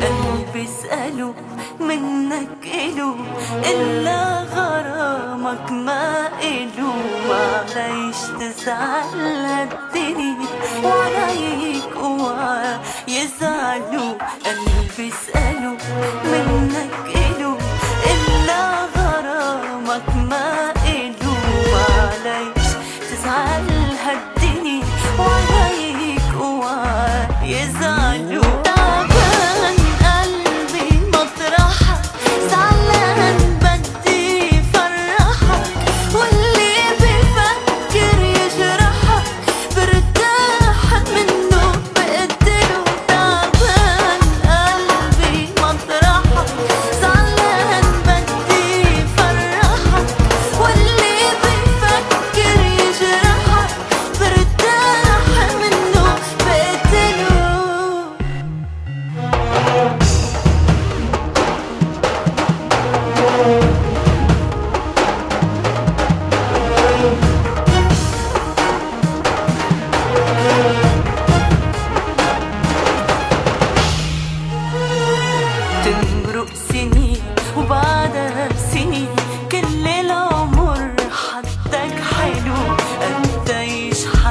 قلبي اسأله منك إلو إلا غرامك ما إله معليش تزعل الدنيا؟ ورايك يزعلوا is the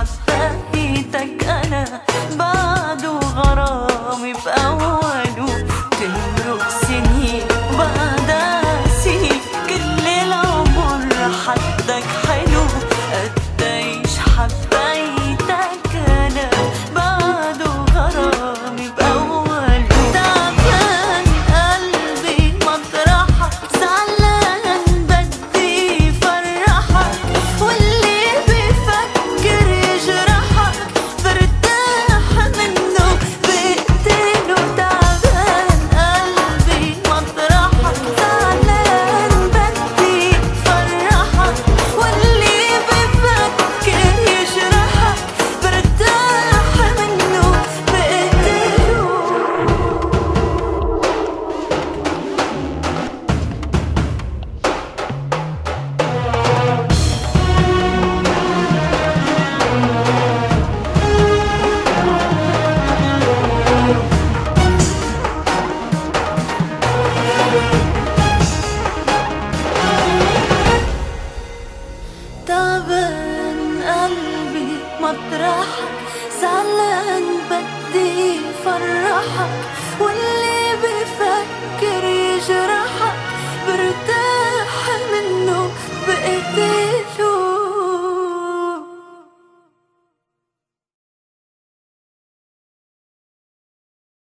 hasta y tacana. now.